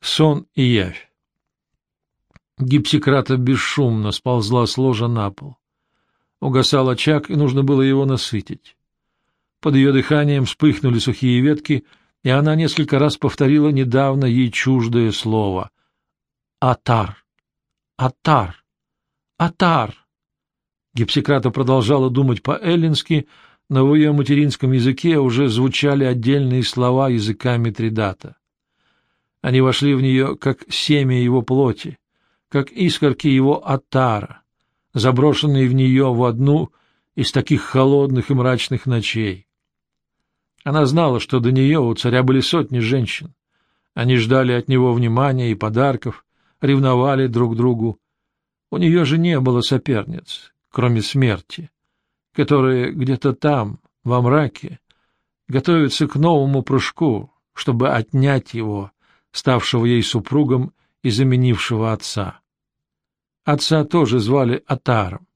Сон и явь. Гипсикрата бесшумно сползла с ложа на пол. Угасал очаг, и нужно было его насытить. Под ее дыханием вспыхнули сухие ветки, и она несколько раз повторила недавно ей чуждое слово. «Атар! Атар! Атар!» Гипсикрата продолжала думать по-эллински, но в ее материнском языке уже звучали отдельные слова языка Митридата. Они вошли в нее, как семя его плоти, как искорки его атара, заброшенные в нее в одну из таких холодных и мрачных ночей. Она знала, что до нее у царя были сотни женщин. Они ждали от него внимания и подарков, ревновали друг другу. У нее же не было соперниц, кроме смерти, которая где-то там, во мраке, готовится к новому прыжку, чтобы отнять его ставшего ей супругом и заменившего отца. Отца тоже звали Атаром,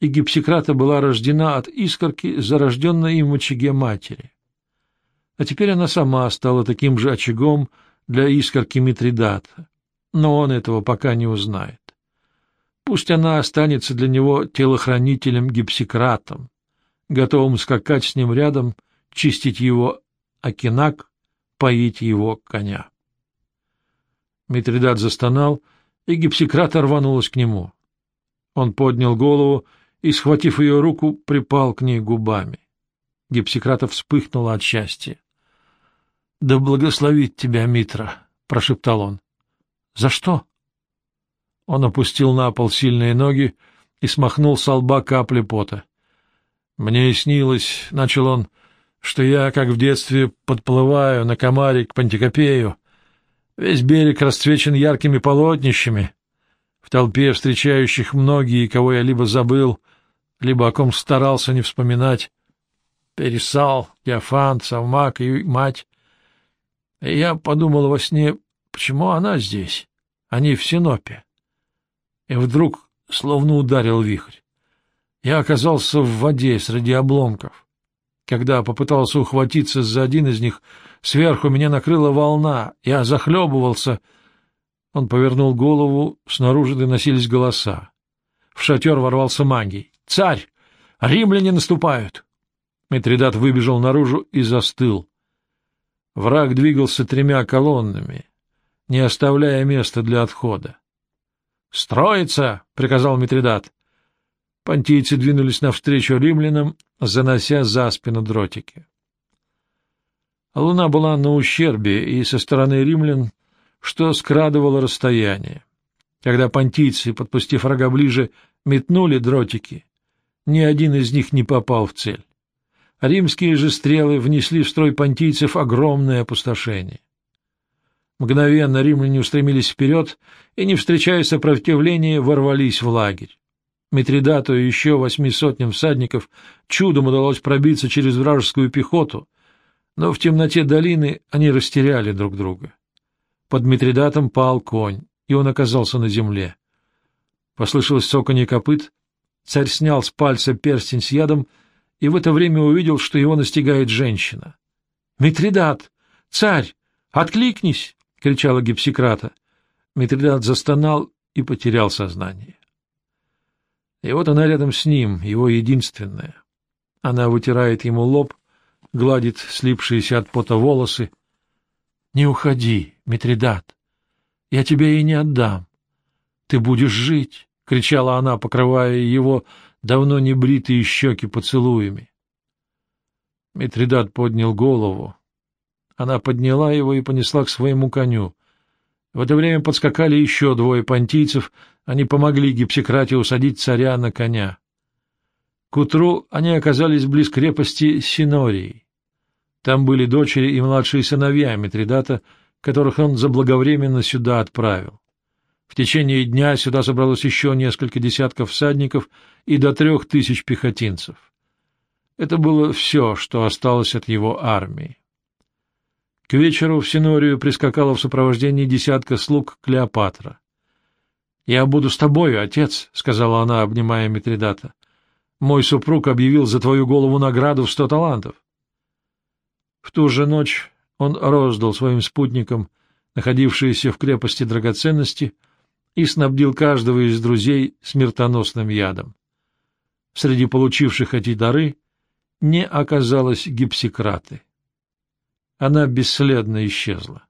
и Гипсикрата была рождена от искорки, зарожденной им в очаге матери. А теперь она сама стала таким же очагом для искорки Митридата, но он этого пока не узнает. Пусть она останется для него телохранителем Гипсикратом, готовым скакать с ним рядом, чистить его окинак, поить его коня. Митридат застонал, и гипсикрата рванулась к нему. Он поднял голову и, схватив ее руку, припал к ней губами. Гипсикрата вспыхнула от счастья. — Да благословит тебя, Митра! — прошептал он. — За что? Он опустил на пол сильные ноги и смахнул с лба капли пота. — Мне снилось, — начал он, — что я, как в детстве, подплываю на комаре к Пантикопею, Весь берег расцвечен яркими полотнищами. В толпе встречающих многие, кого я либо забыл, либо о ком старался не вспоминать. Пересал, Диафант, Савмак и мать. И я подумал во сне, почему она здесь, а не в Синопе. И вдруг словно ударил вихрь. Я оказался в воде среди обломков. Когда попытался ухватиться за один из них, сверху меня накрыла волна, я захлебывался. Он повернул голову, снаружи доносились голоса. В шатер ворвался магий. «Царь! Римляне наступают!» Митридат выбежал наружу и застыл. Враг двигался тремя колоннами, не оставляя места для отхода. «Строиться!» — приказал Митридат. Понтийцы двинулись навстречу римлянам, занося за спину дротики. Луна была на ущербе и со стороны римлян, что скрадывало расстояние. Когда понтийцы, подпустив врага ближе, метнули дротики, ни один из них не попал в цель. Римские же стрелы внесли в строй понтийцев огромное опустошение. Мгновенно римляне устремились вперед и, не встречая сопротивления, ворвались в лагерь. Митридату и еще восьми сотням всадников чудом удалось пробиться через вражескую пехоту, но в темноте долины они растеряли друг друга. Под Митридатом пал конь, и он оказался на земле. Послышалось цоканье копыт, царь снял с пальца перстень с ядом и в это время увидел, что его настигает женщина. — Митридат! Царь! Откликнись! — кричала Гипсикрата. Митридат застонал и потерял сознание. И вот она рядом с ним, его единственная. Она вытирает ему лоб, гладит слипшиеся от пота волосы. — Не уходи, Митридат, я тебе и не отдам. Ты будешь жить, — кричала она, покрывая его давно не бритые щеки поцелуями. Митридат поднял голову. Она подняла его и понесла к своему коню. В это время подскакали еще двое понтийцев, они помогли Гипсикрате усадить царя на коня. К утру они оказались близ крепости Синории. Там были дочери и младшие сыновья Митридата, которых он заблаговременно сюда отправил. В течение дня сюда собралось еще несколько десятков всадников и до трех тысяч пехотинцев. Это было все, что осталось от его армии. К вечеру в Синорию прискакала в сопровождении десятка слуг Клеопатра. «Я буду с тобою, отец», — сказала она, обнимая Митридата. «Мой супруг объявил за твою голову награду в сто талантов». В ту же ночь он роздал своим спутникам находившиеся в крепости драгоценности, и снабдил каждого из друзей смертоносным ядом. Среди получивших эти дары не оказалось гипсикраты. Она бесследно исчезла.